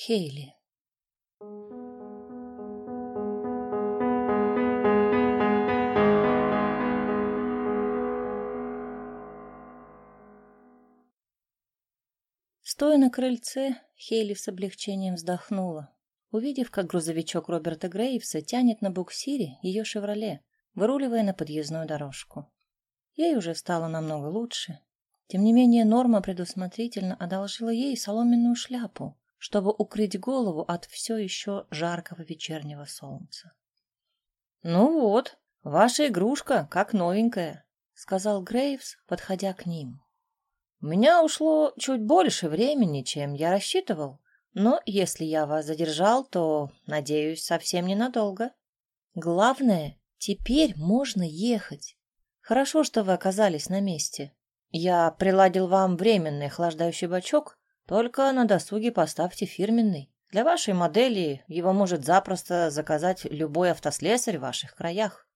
Хейли. Стоя на крыльце, Хейли с облегчением вздохнула, увидев, как грузовичок Роберта Грейвса тянет на буксире ее «Шевроле», выруливая на подъездную дорожку. Ей уже стало намного лучше. Тем не менее, Норма предусмотрительно одолжила ей соломенную шляпу, чтобы укрыть голову от все еще жаркого вечернего солнца. «Ну вот, ваша игрушка как новенькая», — сказал Грейвс, подходя к ним. У меня ушло чуть больше времени, чем я рассчитывал, но если я вас задержал, то, надеюсь, совсем ненадолго. Главное, теперь можно ехать. Хорошо, что вы оказались на месте. Я приладил вам временный охлаждающий бачок, только на досуге поставьте фирменный. Для вашей модели его может запросто заказать любой автослесарь в ваших краях.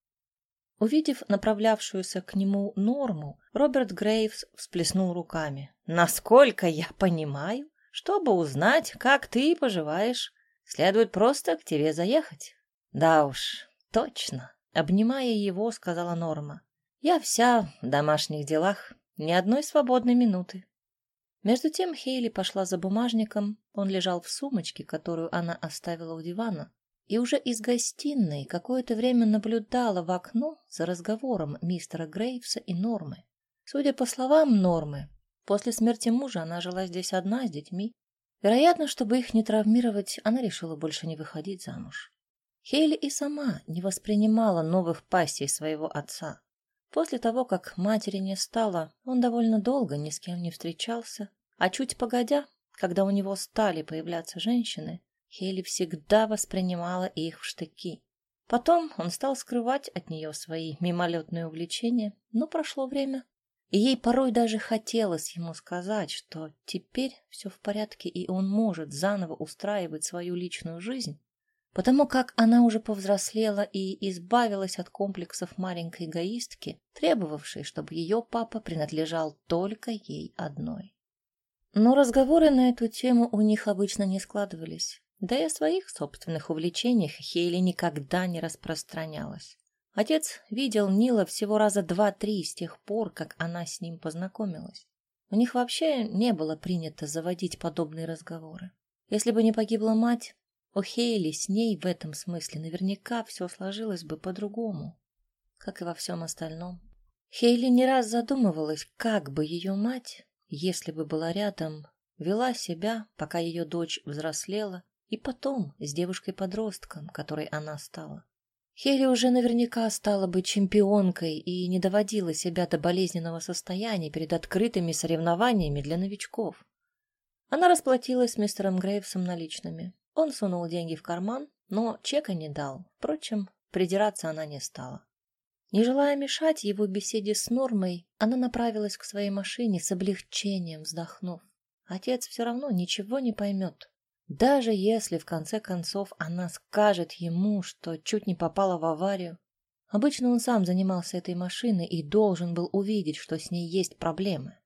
Увидев направлявшуюся к нему норму, Роберт Грейвс всплеснул руками. «Насколько я понимаю, чтобы узнать, как ты поживаешь, следует просто к тебе заехать». «Да уж, точно», — обнимая его, сказала Норма. «Я вся в домашних делах, ни одной свободной минуты». Между тем Хейли пошла за бумажником, он лежал в сумочке, которую она оставила у дивана, и уже из гостиной какое-то время наблюдала в окно за разговором мистера Грейвса и Нормы. Судя по словам Нормы, после смерти мужа она жила здесь одна с детьми. Вероятно, чтобы их не травмировать, она решила больше не выходить замуж. Хейли и сама не воспринимала новых пассий своего отца. После того, как матери не стало, он довольно долго ни с кем не встречался, а чуть погодя, когда у него стали появляться женщины, Хейли всегда воспринимала их в штыки. Потом он стал скрывать от нее свои мимолетные увлечения, но прошло время, и ей порой даже хотелось ему сказать, что теперь все в порядке, и он может заново устраивать свою личную жизнь, потому как она уже повзрослела и избавилась от комплексов маленькой эгоистки, требовавшей, чтобы ее папа принадлежал только ей одной. Но разговоры на эту тему у них обычно не складывались. Да и о своих собственных увлечениях Хейли никогда не распространялась. Отец видел Нила всего раза два-три с тех пор, как она с ним познакомилась. У них вообще не было принято заводить подобные разговоры. Если бы не погибла мать, у Хейли с ней в этом смысле наверняка все сложилось бы по-другому, как и во всем остальном. Хейли не раз задумывалась, как бы ее мать, если бы была рядом, вела себя, пока ее дочь взрослела и потом с девушкой-подростком, которой она стала. Хелли уже наверняка стала бы чемпионкой и не доводила себя до болезненного состояния перед открытыми соревнованиями для новичков. Она расплатилась с мистером Грейвсом наличными. Он сунул деньги в карман, но чека не дал. Впрочем, придираться она не стала. Не желая мешать его беседе с Нормой, она направилась к своей машине с облегчением вздохнув. Отец все равно ничего не поймет. Даже если в конце концов она скажет ему, что чуть не попала в аварию, обычно он сам занимался этой машиной и должен был увидеть, что с ней есть проблемы.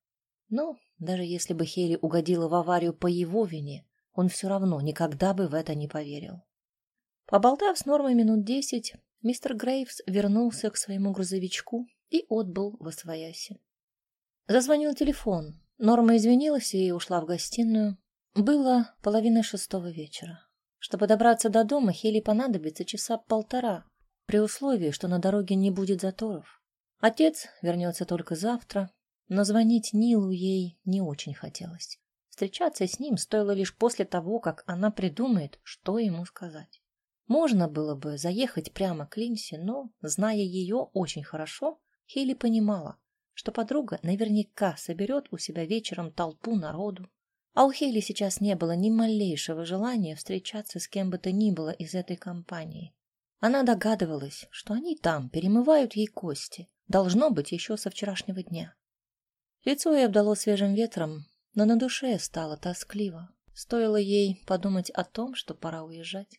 Но даже если бы Хейли угодила в аварию по его вине, он все равно никогда бы в это не поверил. Поболтав с Нормой минут десять, мистер Грейвс вернулся к своему грузовичку и отбыл во свояси. Зазвонил телефон. Норма извинилась и ушла в гостиную, было половина шестого вечера. Чтобы добраться до дома, Хели понадобится часа полтора, при условии, что на дороге не будет заторов. Отец вернется только завтра, но звонить Нилу ей не очень хотелось. Встречаться с ним стоило лишь после того, как она придумает, что ему сказать. Можно было бы заехать прямо к Линсе, но, зная ее очень хорошо, Хейли понимала, что подруга наверняка соберет у себя вечером толпу народу, а у Хейли сейчас не было ни малейшего желания встречаться с кем бы то ни было из этой компании. Она догадывалась, что они там перемывают ей кости, должно быть еще со вчерашнего дня. Лицо ей обдало свежим ветром, но на душе стало тоскливо. Стоило ей подумать о том, что пора уезжать.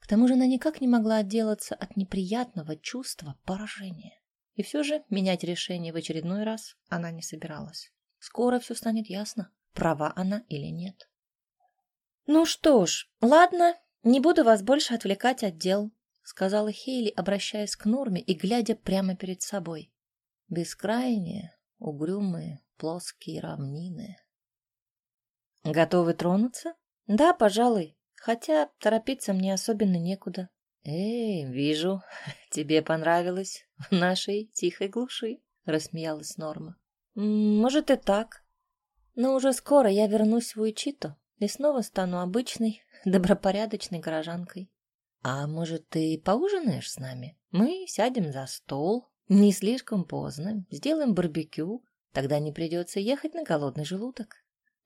К тому же она никак не могла отделаться от неприятного чувства поражения. И все же менять решение в очередной раз она не собиралась. Скоро все станет ясно права она или нет. Ну что ж, ладно, не буду вас больше отвлекать от дел, сказала Хейли, обращаясь к Норме и глядя прямо перед собой. Бескрайние, угрюмые, плоские равнины. Готовы тронуться? Да, пожалуй, хотя торопиться мне особенно некуда. Эй, вижу, тебе понравилось в нашей тихой глуши, рассмеялась Норма. Может и так. Но уже скоро я вернусь в Уичито и снова стану обычной, добропорядочной горожанкой. А может, ты поужинаешь с нами? Мы сядем за стол, не слишком поздно, сделаем барбекю, тогда не придется ехать на голодный желудок.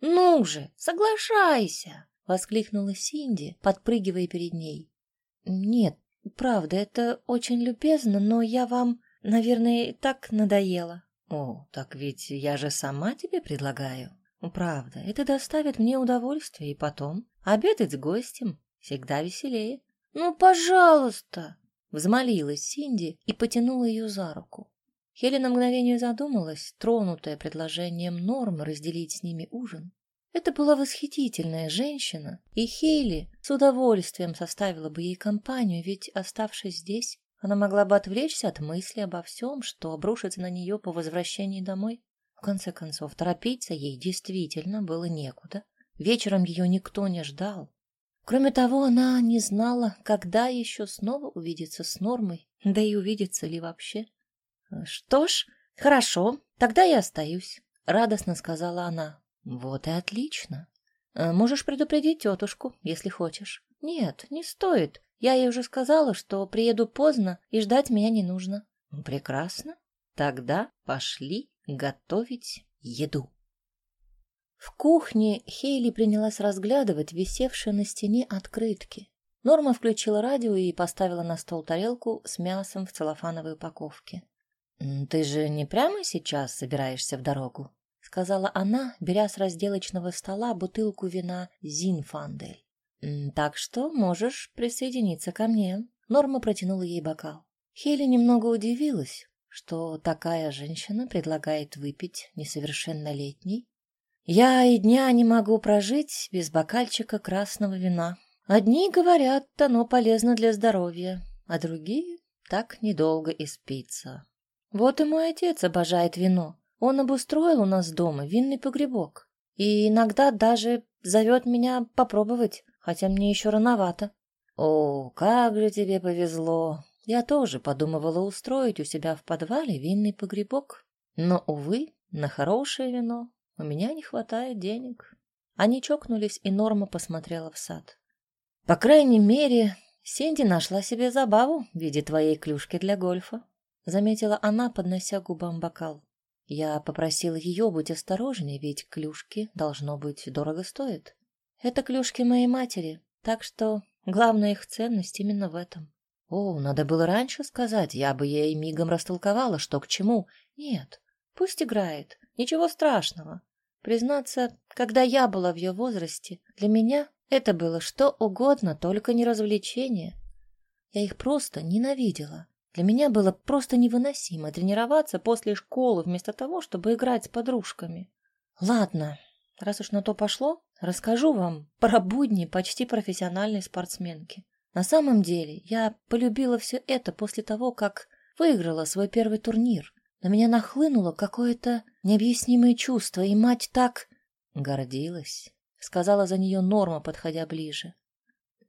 Ну же, соглашайся, воскликнула Синди, подпрыгивая перед ней. Нет, правда, это очень любезно, но я вам, наверное, так надоела. О, так ведь я же сама тебе предлагаю. Правда, это доставит мне удовольствие, и потом обедать с гостем всегда веселее. Ну, пожалуйста, взмолилась Синди и потянула ее за руку. Хелена на мгновение задумалась, тронутая предложением Нормы разделить с ними ужин. Это была восхитительная женщина, и Хейли с удовольствием составила бы ей компанию, ведь, оставшись здесь, она могла бы отвлечься от мысли обо всем, что обрушится на нее по возвращении домой. В конце концов, торопиться ей действительно было некуда. Вечером ее никто не ждал. Кроме того, она не знала, когда еще снова увидится с Нормой, да и увидится ли вообще. «Что ж, хорошо, тогда я остаюсь», — радостно сказала она. Вот и отлично. Э, можешь предупредить тетушку, если хочешь. Нет, не стоит. Я ей уже сказала, что приеду поздно и ждать меня не нужно. Прекрасно. Тогда пошли готовить еду. В кухне Хейли принялась разглядывать висевшие на стене открытки. Норма включила радио и поставила на стол тарелку с мясом в целлофановой упаковке. «Ты же не прямо сейчас собираешься в дорогу?» сказала она, беря с разделочного стола бутылку вина Зинфандель. Так что можешь присоединиться ко мне. Норма протянула ей бокал. Хели немного удивилась, что такая женщина предлагает выпить несовершеннолетней. Я и дня не могу прожить без бокальчика красного вина. Одни говорят, оно полезно для здоровья, а другие так недолго и спится. Вот и мой отец обожает вино. Он обустроил у нас дома винный погребок и иногда даже зовет меня попробовать, хотя мне еще рановато. О, как же тебе повезло! Я тоже подумывала устроить у себя в подвале винный погребок, но, увы, на хорошее вино у меня не хватает денег. Они чокнулись, и Норма посмотрела в сад. По крайней мере, Синди нашла себе забаву в виде твоей клюшки для гольфа, заметила она, поднося губам бокал. Я попросила ее быть осторожней, ведь клюшки, должно быть, дорого стоят. Это клюшки моей матери, так что главная их ценность именно в этом. О, надо было раньше сказать, я бы ей мигом растолковала, что к чему. Нет, пусть играет, ничего страшного. Признаться, когда я была в ее возрасте, для меня это было что угодно, только не развлечение. Я их просто ненавидела. Для меня было просто невыносимо тренироваться после школы вместо того, чтобы играть с подружками. Ладно, раз уж на то пошло, расскажу вам про будни почти профессиональной спортсменки. На самом деле, я полюбила все это после того, как выиграла свой первый турнир. На меня нахлынуло какое-то необъяснимое чувство, и мать так гордилась, сказала за нее Норма, подходя ближе.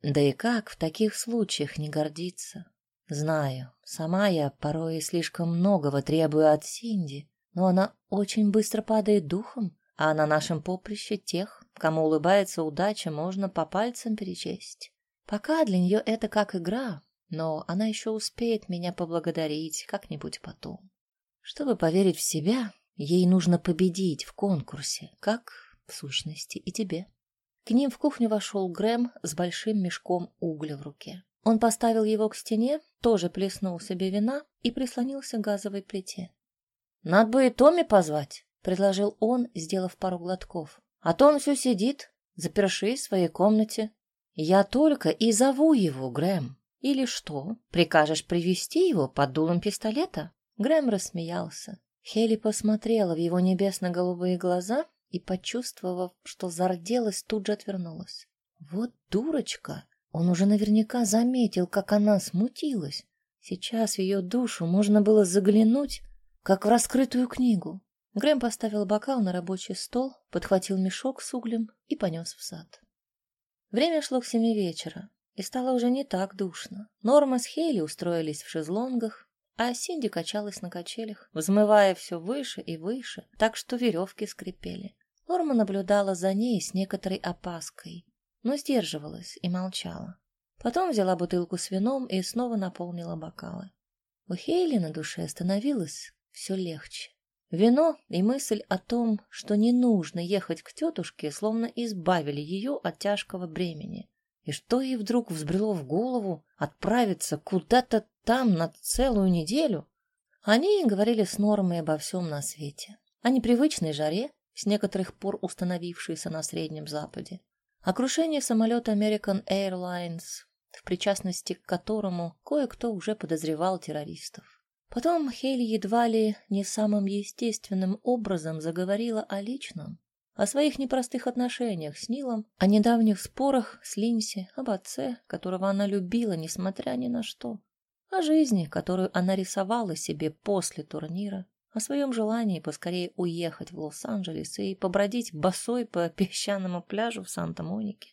Да и как в таких случаях не гордиться? Знаю, сама я порой слишком многого требую от Синди, но она очень быстро падает духом, а на нашем поприще тех, кому улыбается удача, можно по пальцам перечесть. Пока для нее это как игра, но она еще успеет меня поблагодарить как-нибудь потом. Чтобы поверить в себя, ей нужно победить в конкурсе, как, в сущности, и тебе. К ним в кухню вошел Грэм с большим мешком угля в руке. Он поставил его к стене, тоже плеснул себе вина и прислонился к газовой плите. «Надо бы и Томми позвать», — предложил он, сделав пару глотков. «А то он все сидит, запершись в своей комнате. Я только и зову его, Грэм. Или что, прикажешь привести его под дулом пистолета?» Грэм рассмеялся. Хелли посмотрела в его небесно-голубые глаза и, почувствовав, что зарделась, тут же отвернулась. Вот дурочка! Он уже наверняка заметил, как она смутилась. Сейчас в ее душу можно было заглянуть, как в раскрытую книгу. Грэм поставил бокал на рабочий стол, подхватил мешок с углем и понес в сад. Время шло к семи вечера, и стало уже не так душно. Норма с Хейли устроились в шезлонгах, а Синди качалась на качелях, взмывая все выше и выше, так что веревки скрипели. Норма наблюдала за ней с некоторой опаской, но сдерживалась и молчала. Потом взяла бутылку с вином и снова наполнила бокалы. У Хейли на душе становилось все легче. Вино и мысль о том, что не нужно ехать к тетушке, словно избавили ее от тяжкого бремени. И что ей вдруг взбрело в голову отправиться куда-то там на целую неделю? Они говорили с Нормой обо всем на свете. О непривычной жаре, с некоторых пор установившейся на Среднем Западе. О крушении самолета American Airlines, в причастности к которому кое-кто уже подозревал террористов. Потом Хейли едва ли не самым естественным образом заговорила о личном, о своих непростых отношениях с Нилом, о недавних спорах с Линси, об отце, которого она любила, несмотря ни на что, о жизни, которую она рисовала себе после турнира, о своем желании поскорее уехать в Лос-Анджелес и побродить босой по песчаному пляжу в Санта-Монике,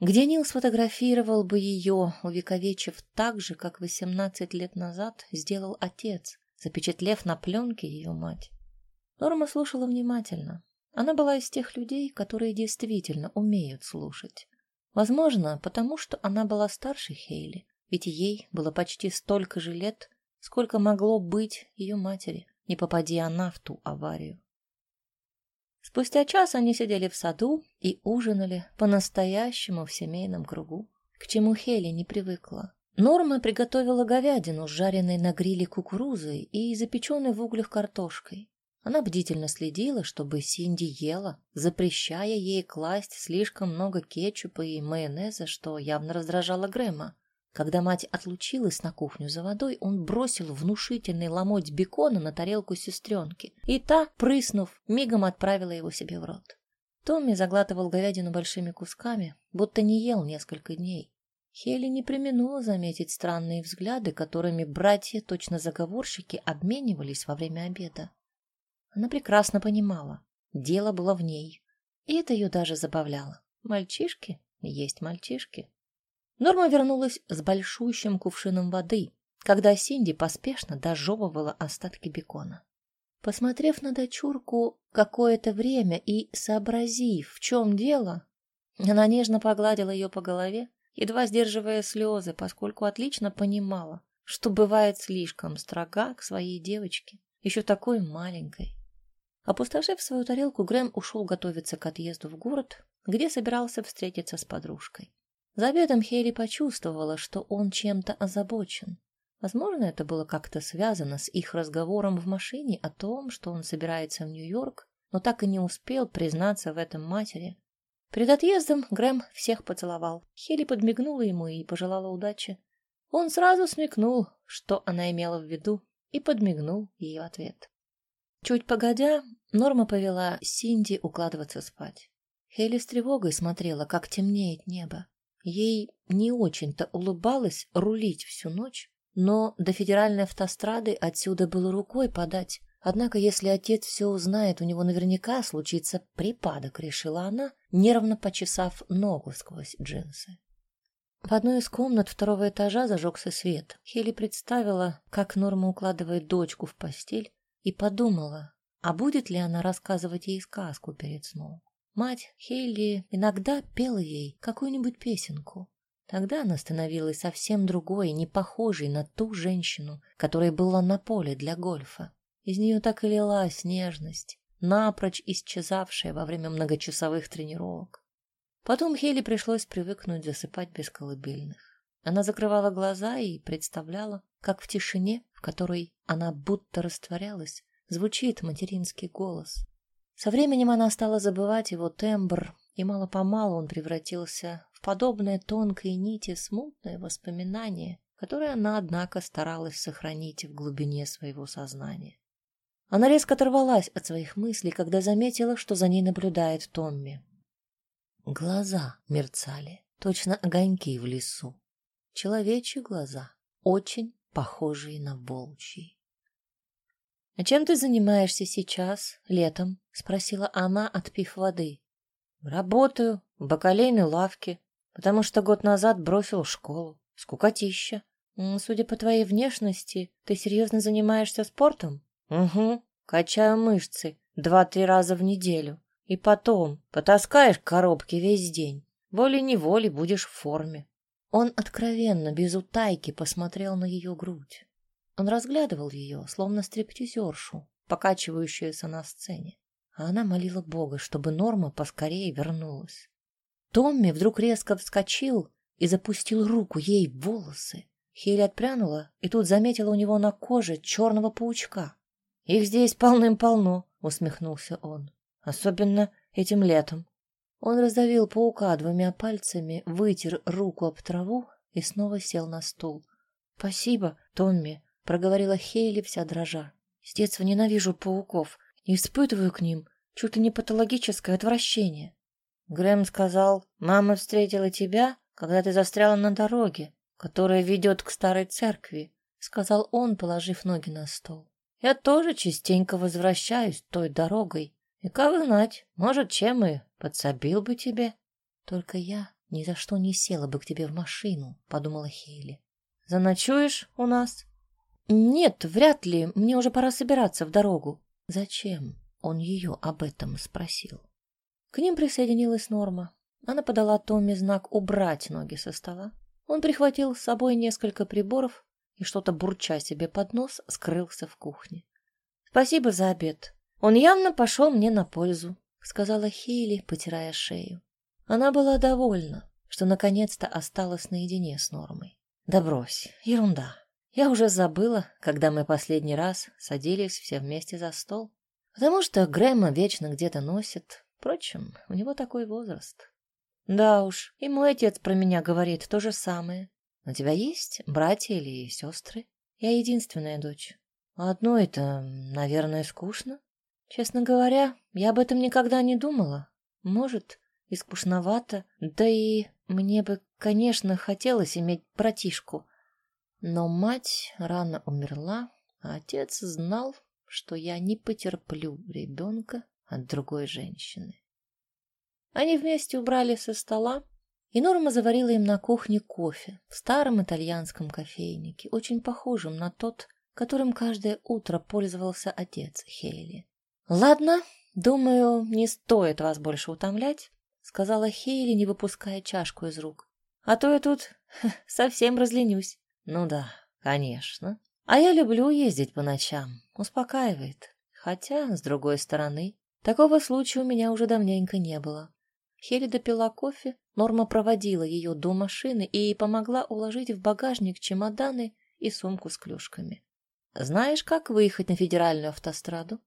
где Нил сфотографировал бы ее, увековечив так же, как восемнадцать лет назад сделал отец, запечатлев на пленке ее мать. Норма слушала внимательно, она была из тех людей, которые действительно умеют слушать. Возможно, потому что она была старше Хейли, ведь ей было почти столько же лет, сколько могло быть ее матери, не попади она в ту аварию. Спустя час они сидели в саду и ужинали по-настоящему в семейном кругу, к чему Хейли не привыкла. Норма приготовила говядину с жареной на гриле кукурузой и запеченной в углях картошкой. Она бдительно следила, чтобы Синди ела, запрещая ей класть слишком много кетчупа и майонеза, что явно раздражало Грэма. Когда мать отлучилась на кухню за водой, он бросил внушительный ломоть бекона на тарелку сестренки, и та, прыснув, мигом отправила его себе в рот. Томми заглатывал говядину большими кусками, будто не ел несколько дней. Хелли не применула заметить странные взгляды, которыми братья, точно заговорщики, обменивались во время обеда. Она прекрасно понимала, дело было в ней, и это ее даже забавляло. Мальчишки есть мальчишки. Норма вернулась с большущим кувшином воды, когда Синди поспешно дожевывала остатки бекона. Посмотрев на дочурку какое-то время и сообразив, в чем дело, она нежно погладила ее по голове, едва сдерживая слезы, поскольку отлично понимала, что бывает слишком строга к своей девочке, еще такой маленькой. Опустошив свою тарелку, Грэм ушел готовиться к отъезду в город, где собирался встретиться с подружкой. За обедом Хейли почувствовала, что он чем-то озабочен. Возможно, это было как-то связано с их разговором в машине о том, что он собирается в Нью-Йорк, но так и не успел признаться в этом матери. Перед отъездом Грэм всех поцеловал. Хейли подмигнула ему и пожелала удачи. Он сразу смекнул, что она имела в виду, и подмигнул ей в ответ. Чуть погодя, Норма повела Синди укладываться спать. Хейли с тревогой смотрела, как темнеет небо. Ей не очень-то улыбалось рулить всю ночь, но до федеральной автострады отсюда было рукой подать. Однако, если отец все узнает, у него наверняка случится припадок, решила она, нервно почесав ногу сквозь джинсы. В одной из комнат второго этажа зажегся свет. Хелли представила, как Норма укладывает дочку в постель, и подумала, а будет ли она рассказывать ей сказку перед сном. Мать Хейли иногда пела ей какую-нибудь песенку. Тогда она становилась совсем другой, не похожей на ту женщину, которая была на поле для гольфа. Из нее так и лилась нежность, напрочь исчезавшая во время многочасовых тренировок. Потом Хейли пришлось привыкнуть засыпать без колыбельных. Она закрывала глаза и представляла, как в тишине, в которой она будто растворялась, звучит материнский голос. Со временем она стала забывать его тембр, и мало-помалу он превратился в подобное тонкой нити смутное воспоминание, которое она, однако, старалась сохранить в глубине своего сознания. Она резко оторвалась от своих мыслей, когда заметила, что за ней наблюдает Томми. Глаза мерцали, точно огоньки в лесу. Человечьи глаза, очень похожие на волчьи. «А чем ты занимаешься сейчас, летом?» — спросила она, отпив воды. «Работаю в бакалейной лавке, потому что год назад бросил школу. Скукотища. Судя по твоей внешности, ты серьезно занимаешься спортом? Угу. Качаю мышцы два-три раза в неделю. И потом потаскаешь коробки весь день. Волей-неволей будешь в форме. Он откровенно, без утайки, посмотрел на ее грудь. Он разглядывал ее, словно стриптизершу, покачивающуюся на сцене. А она молила Бога, чтобы Норма поскорее вернулась. Томми вдруг резко вскочил и запустил руку ей в волосы. Хейли отпрянула и тут заметила у него на коже черного паучка. «Их здесь полным-полно», — усмехнулся он. «Особенно этим летом». Он раздавил паука двумя пальцами, вытер руку об траву и снова сел на стул. «Спасибо, Томми», — проговорила Хейли вся дрожа. «С детства ненавижу пауков и испытываю к ним чуть ли не патологическое отвращение». Грэм сказал, «Мама встретила тебя, когда ты застряла на дороге, которая ведет к старой церкви», — сказал он, положив ноги на стол. «Я тоже частенько возвращаюсь той дорогой, и как знать, может, чем и подсобил бы тебе. Только я ни за что не села бы к тебе в машину, подумала Хейли. Заночуешь у нас? Нет, вряд ли. Мне уже пора собираться в дорогу. Зачем? Он ее об этом спросил. К ним присоединилась Норма. Она подала Томми знак убрать ноги со стола. Он прихватил с собой несколько приборов и что-то бурча себе под нос скрылся в кухне. Спасибо за обед, он явно пошел мне на пользу, сказала Хейли, потирая шею. Она была довольна, что наконец-то осталась наедине с Нормой. Да брось, ерунда. Я уже забыла, когда мы последний раз садились все вместе за стол. Потому что Грэма вечно где-то носит. Впрочем, у него такой возраст. Да уж, и мой отец про меня говорит то же самое. У тебя есть братья или сестры? Я единственная дочь. Одно это, наверное, скучно. Честно говоря, я об этом никогда не думала. Может, и скучновато, да и мне бы, конечно, хотелось иметь братишку. Но мать рано умерла, а отец знал, что я не потерплю ребенка от другой женщины. Они вместе убрали со стола, и Норма заварила им на кухне кофе в старом итальянском кофейнике, очень похожем на тот, которым каждое утро пользовался отец Хейли. «Ладно, думаю, не стоит вас больше утомлять», — сказала Хейли, не выпуская чашку из рук. «А то я тут совсем разленюсь». «Ну да, конечно. А я люблю ездить по ночам. Успокаивает. Хотя, с другой стороны, такого случая у меня уже давненько не было». Хейли допила кофе, Норма проводила ее до машины и помогла уложить в багажник чемоданы и сумку с клюшками. «Знаешь, как выехать на федеральную автостраду?»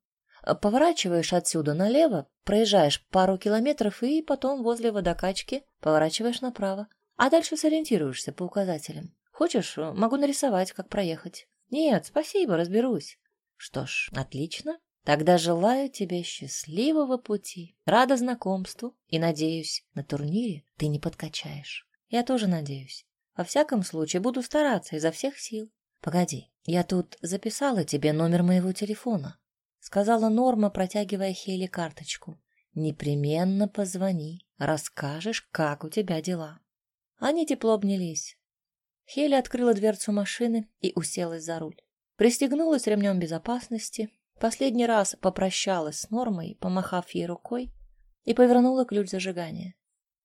Поворачиваешь отсюда налево, проезжаешь пару километров и потом возле водокачки поворачиваешь направо. А дальше сориентируешься по указателям. Хочешь, могу нарисовать, как проехать. Нет, спасибо, разберусь. Что ж, отлично. Тогда желаю тебе счастливого пути, рада знакомству и надеюсь, на турнире ты не подкачаешь. Я тоже надеюсь. Во всяком случае, буду стараться изо всех сил. Погоди, я тут записала тебе номер моего телефона сказала Норма, протягивая Хели карточку. Непременно позвони, расскажешь, как у тебя дела. Они тепло обнялись. Хели открыла дверцу машины и уселась за руль. Пристегнулась ремнем безопасности, последний раз попрощалась с Нормой, помахав ей рукой, и повернула ключ зажигания.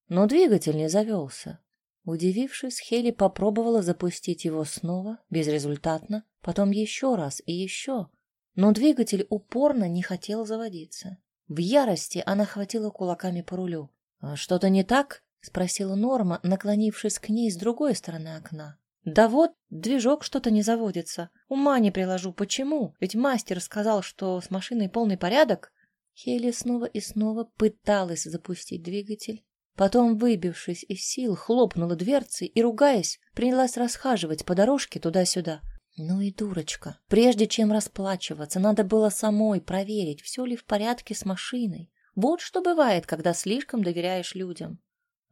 Но двигатель не завелся. Удивившись, Хели попробовала запустить его снова, безрезультатно, потом еще раз и еще, но двигатель упорно не хотел заводиться. В ярости она хватила кулаками по рулю. «А «Что-то не так?» — спросила Норма, наклонившись к ней с другой стороны окна. «Да вот, движок что-то не заводится. Ума не приложу. Почему? Ведь мастер сказал, что с машиной полный порядок». Хелли снова и снова пыталась запустить двигатель. Потом, выбившись из сил, хлопнула дверцей и, ругаясь, принялась расхаживать по дорожке туда-сюда. Ну и дурочка. Прежде чем расплачиваться, надо было самой проверить, все ли в порядке с машиной. Вот что бывает, когда слишком доверяешь людям.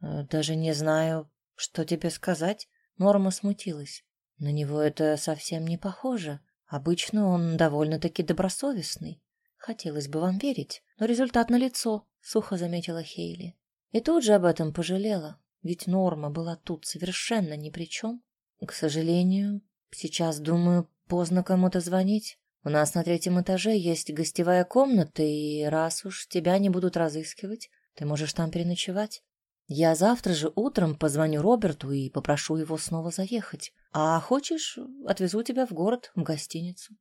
«Э, «Даже не знаю, что тебе сказать». Норма смутилась. На него это совсем не похоже. Обычно он довольно-таки добросовестный. Хотелось бы вам верить, но результат налицо, сухо заметила Хейли. И тут же об этом пожалела, ведь Норма была тут совершенно ни при чем. К сожалению, сейчас, думаю, поздно кому-то звонить. У нас на третьем этаже есть гостевая комната, и раз уж тебя не будут разыскивать, ты можешь там переночевать. Я завтра же утром позвоню Роберту и попрошу его снова заехать. А хочешь, отвезу тебя в город, в гостиницу.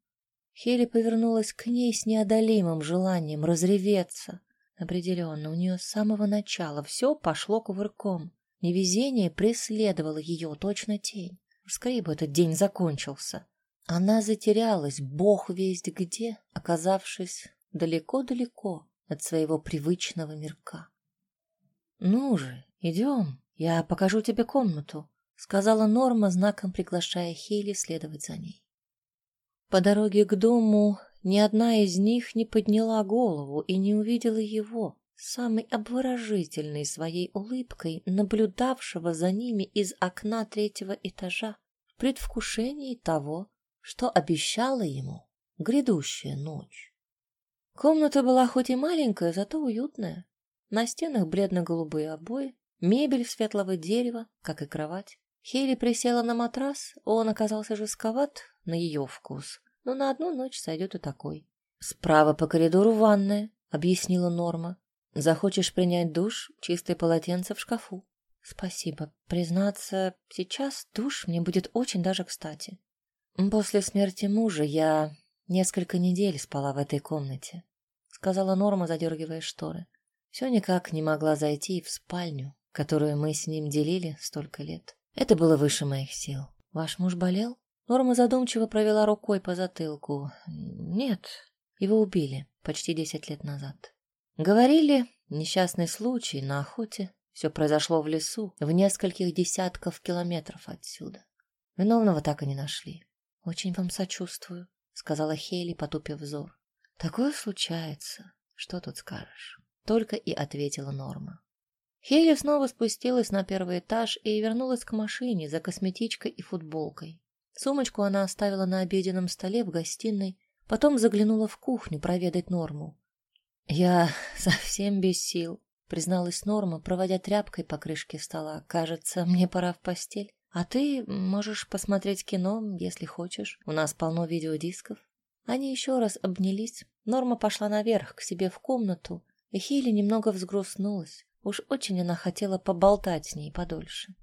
Хели повернулась к ней с неодолимым желанием разреветься. Определенно, у нее с самого начала все пошло кувырком. Невезение преследовало ее, точно тень. Скорее бы этот день закончился. Она затерялась, бог весть где, оказавшись далеко-далеко от своего привычного мирка. «Ну же, идем, я покажу тебе комнату», — сказала Норма, знаком приглашая Хейли следовать за ней. По дороге к дому ни одна из них не подняла голову и не увидела его, самой обворожительной своей улыбкой, наблюдавшего за ними из окна третьего этажа в предвкушении того, что обещала ему грядущая ночь. Комната была хоть и маленькая, зато уютная. На стенах бледно-голубые обои, мебель светлого дерева, как и кровать. Хейли присела на матрас, он оказался жестковат на ее вкус, но на одну ночь сойдет и такой. «Справа по коридору ванная», — объяснила Норма. «Захочешь принять душ, чистое полотенце в шкафу». «Спасибо. Признаться, сейчас душ мне будет очень даже кстати. После смерти мужа я несколько недель спала в этой комнате», — сказала Норма, задергивая шторы. Все никак не могла зайти в спальню, которую мы с ним делили столько лет. Это было выше моих сил. Ваш муж болел? Норма задумчиво провела рукой по затылку. Нет, его убили почти десять лет назад. Говорили, несчастный случай на охоте. Все произошло в лесу, в нескольких десятков километров отсюда. Виновного так и не нашли. Очень вам сочувствую, сказала Хейли, потупив взор. Такое случается. Что тут скажешь? Только и ответила Норма. Хейли снова спустилась на первый этаж и вернулась к машине за косметичкой и футболкой. Сумочку она оставила на обеденном столе в гостиной, потом заглянула в кухню проведать Норму. «Я совсем без сил», — призналась Норма, проводя тряпкой по крышке стола. «Кажется, мне пора в постель. А ты можешь посмотреть кино, если хочешь. У нас полно видеодисков». Они еще раз обнялись. Норма пошла наверх, к себе в комнату, и Хейли немного взгрустнулась. Уж очень она хотела поболтать с ней подольше.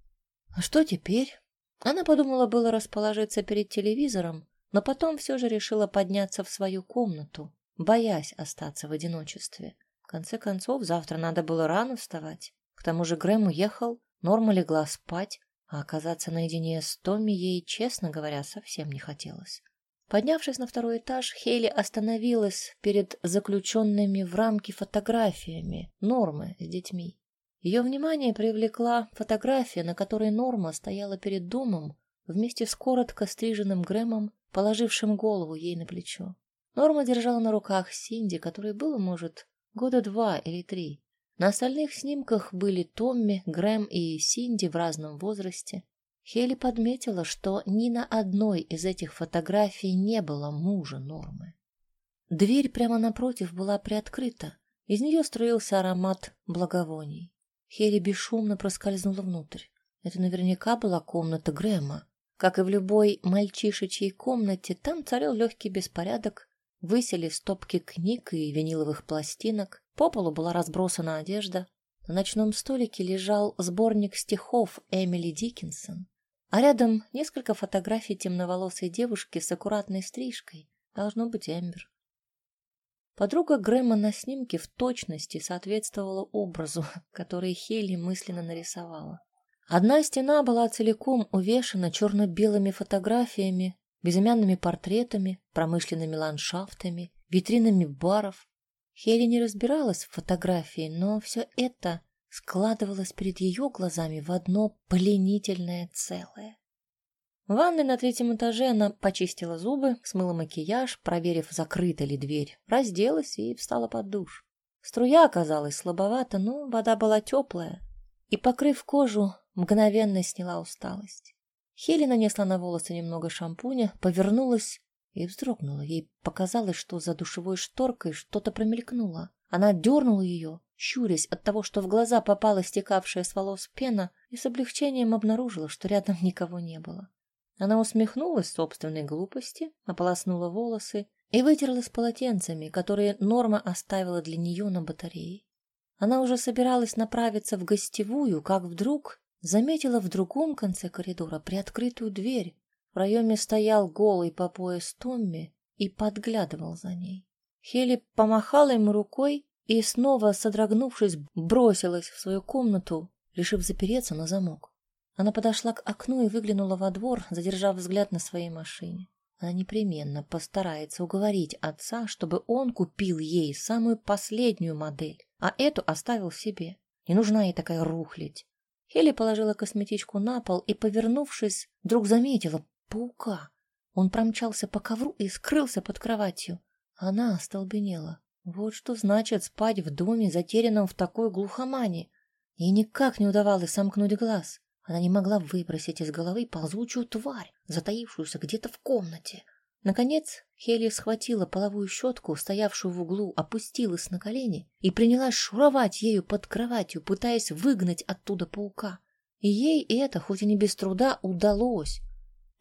А что теперь? Она подумала было расположиться перед телевизором, но потом все же решила подняться в свою комнату, боясь остаться в одиночестве. В конце концов, завтра надо было рано вставать. К тому же Грэм уехал, Норма легла спать, а оказаться наедине с Томми ей, честно говоря, совсем не хотелось. Поднявшись на второй этаж, Хейли остановилась перед заключенными в рамки фотографиями Нормы с детьми. Ее внимание привлекла фотография, на которой Норма стояла перед домом вместе с коротко стриженным Грэмом, положившим голову ей на плечо. Норма держала на руках Синди, которой было, может, года два или три. На остальных снимках были Томми, Грэм и Синди в разном возрасте. Хели подметила, что ни на одной из этих фотографий не было мужа Нормы. Дверь прямо напротив была приоткрыта. Из нее струился аромат благовоний. Хели бесшумно проскользнула внутрь. Это наверняка была комната Грэма. Как и в любой мальчишечьей комнате, там царил легкий беспорядок. Высели стопки книг и виниловых пластинок. По полу была разбросана одежда. На ночном столике лежал сборник стихов Эмили Диккенсон а рядом несколько фотографий темноволосой девушки с аккуратной стрижкой. Должно быть Эмбер. Подруга Грэма на снимке в точности соответствовала образу, который Хелли мысленно нарисовала. Одна стена была целиком увешана черно-белыми фотографиями, безымянными портретами, промышленными ландшафтами, витринами баров. Хелли не разбиралась в фотографии, но все это складывалось перед ее глазами в одно пленительное целое. В ванной на третьем этаже она почистила зубы, смыла макияж, проверив, закрыта ли дверь, разделась и встала под душ. Струя оказалась слабовата, но вода была теплая. и, покрыв кожу, мгновенно сняла усталость. Хели нанесла на волосы немного шампуня, повернулась и вздрогнула. Ей показалось, что за душевой шторкой что-то промелькнуло. Она дернула ее, щурясь от того, что в глаза попала стекавшая с волос пена, и с облегчением обнаружила, что рядом никого не было. Она усмехнулась собственной глупости, ополоснула волосы и вытерлась полотенцами, которые Норма оставила для нее на батарее. Она уже собиралась направиться в гостевую, как вдруг заметила в другом конце коридора приоткрытую дверь. В проеме стоял голый по пояс Томми и подглядывал за ней. Хели помахала ему рукой и, снова содрогнувшись, бросилась в свою комнату, решив запереться на замок. Она подошла к окну и выглянула во двор, задержав взгляд на своей машине. Она непременно постарается уговорить отца, чтобы он купил ей самую последнюю модель, а эту оставил себе. Не нужна ей такая рухлядь. Хелли положила косметичку на пол и, повернувшись, вдруг заметила паука. Он промчался по ковру и скрылся под кроватью. Она остолбенела. Вот что значит спать в доме, затерянном в такой глухомане. Ей никак не удавалось сомкнуть глаз. Она не могла выбросить из головы ползучую тварь, затаившуюся где-то в комнате. Наконец Хелли схватила половую щетку, стоявшую в углу, опустилась на колени и принялась шуровать ею под кроватью, пытаясь выгнать оттуда паука. И ей это, хоть и не без труда, удалось.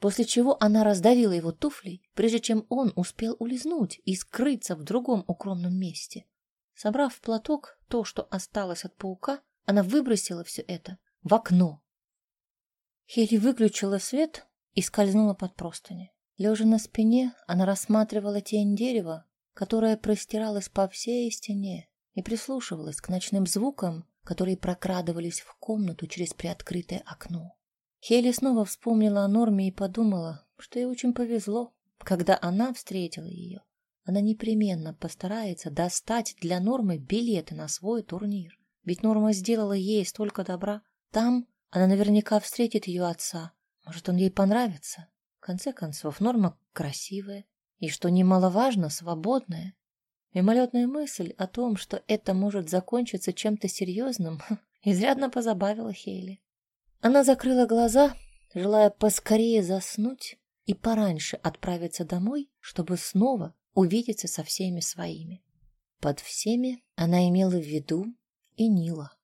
После чего она раздавила его туфлей, прежде чем он успел улизнуть и скрыться в другом укромном месте. Собрав в платок то, что осталось от паука, она выбросила все это в окно. Хелли выключила свет и скользнула под простыни. Лежа на спине, она рассматривала тень дерева, которая простиралась по всей стене, и прислушивалась к ночным звукам, которые прокрадывались в комнату через приоткрытое окно. Хелли снова вспомнила о Норме и подумала, что ей очень повезло, когда она встретила ее. Она непременно постарается достать для Нормы билеты на свой турнир. Ведь Норма сделала ей столько добра. Там она наверняка встретит ее отца. Может, он ей понравится. В конце концов, норма красивая и, что немаловажно, свободная. Мимолетная мысль о том, что это может закончиться чем-то серьезным, изрядно позабавила Хейли. Она закрыла глаза, желая поскорее заснуть и пораньше отправиться домой, чтобы снова увидеться со всеми своими. Под всеми она имела в виду и Нила.